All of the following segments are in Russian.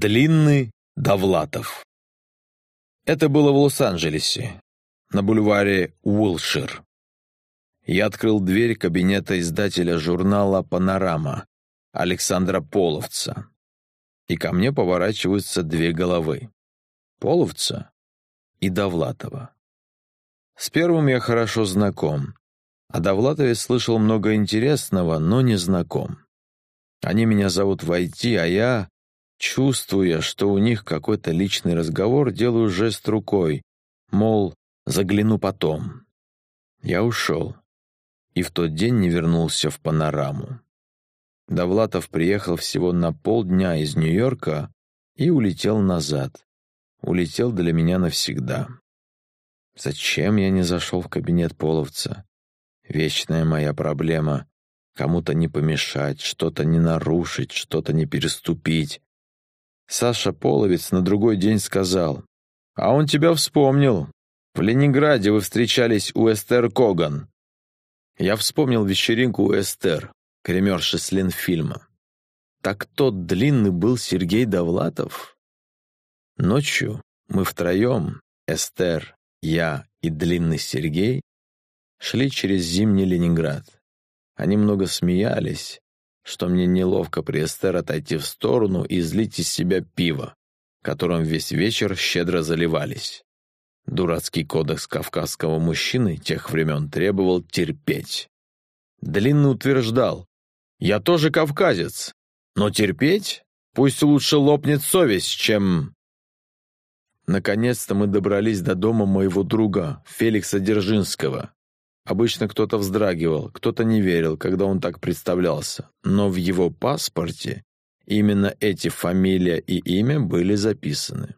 Длинный Довлатов. Это было в Лос-Анджелесе, на бульваре Уилшир. Я открыл дверь кабинета издателя журнала «Панорама» Александра Половца, и ко мне поворачиваются две головы — Половца и Довлатова. С первым я хорошо знаком, о Довлатове слышал много интересного, но не знаком. Они меня зовут войти, а я Чувствуя, что у них какой-то личный разговор, делаю жест рукой, мол, загляну потом. Я ушел. И в тот день не вернулся в панораму. Довлатов приехал всего на полдня из Нью-Йорка и улетел назад. Улетел для меня навсегда. Зачем я не зашел в кабинет половца? Вечная моя проблема — кому-то не помешать, что-то не нарушить, что-то не переступить. Саша Половец на другой день сказал, «А он тебя вспомнил. В Ленинграде вы встречались у Эстер Коган». Я вспомнил вечеринку у Эстер, кремерши с Ленфильма. Так тот длинный был Сергей Довлатов? Ночью мы втроем, Эстер, я и длинный Сергей, шли через зимний Ленинград. Они много смеялись, что мне неловко при Эстер отойти в сторону и излить из себя пиво, которым весь вечер щедро заливались. Дурацкий кодекс кавказского мужчины тех времен требовал терпеть. Длинный утверждал, «Я тоже кавказец, но терпеть? Пусть лучше лопнет совесть, чем...» Наконец-то мы добрались до дома моего друга, Феликса Держинского, Обычно кто-то вздрагивал, кто-то не верил, когда он так представлялся. Но в его паспорте именно эти фамилия и имя были записаны.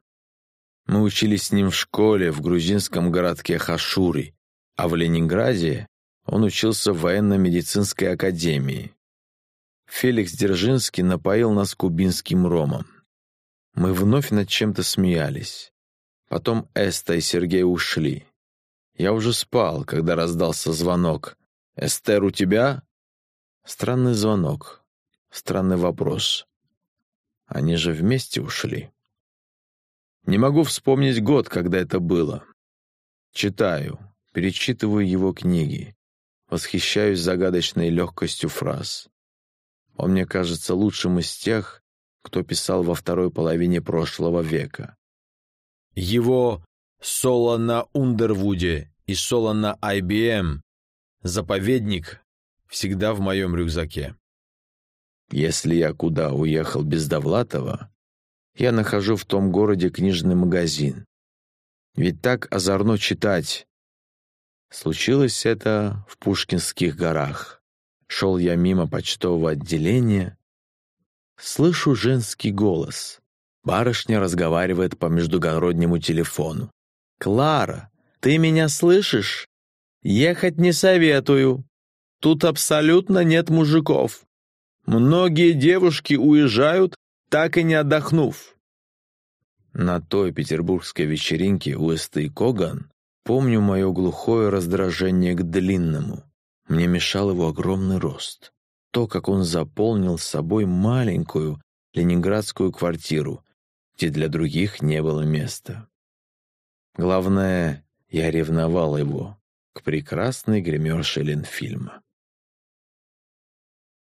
Мы учились с ним в школе в грузинском городке Хашури, а в Ленинграде он учился в военно-медицинской академии. Феликс Держинский напоил нас кубинским ромом. Мы вновь над чем-то смеялись. Потом Эста и Сергей ушли. Я уже спал, когда раздался звонок. «Эстер, у тебя?» Странный звонок. Странный вопрос. Они же вместе ушли. Не могу вспомнить год, когда это было. Читаю, перечитываю его книги. Восхищаюсь загадочной легкостью фраз. Он мне кажется лучшим из тех, кто писал во второй половине прошлого века. Его «Соло на Ундервуде» и соло на IBM. Заповедник всегда в моем рюкзаке. Если я куда уехал без Довлатова, я нахожу в том городе книжный магазин. Ведь так озорно читать. Случилось это в Пушкинских горах. Шел я мимо почтового отделения. Слышу женский голос. Барышня разговаривает по междугороднему телефону. «Клара, ты меня слышишь? Ехать не советую. Тут абсолютно нет мужиков. Многие девушки уезжают, так и не отдохнув. На той петербургской вечеринке у Эсты Коган помню мое глухое раздражение к длинному. Мне мешал его огромный рост. То, как он заполнил собой маленькую ленинградскую квартиру, где для других не было места. Главное, я ревновал его к прекрасной гримерше Ленфильма.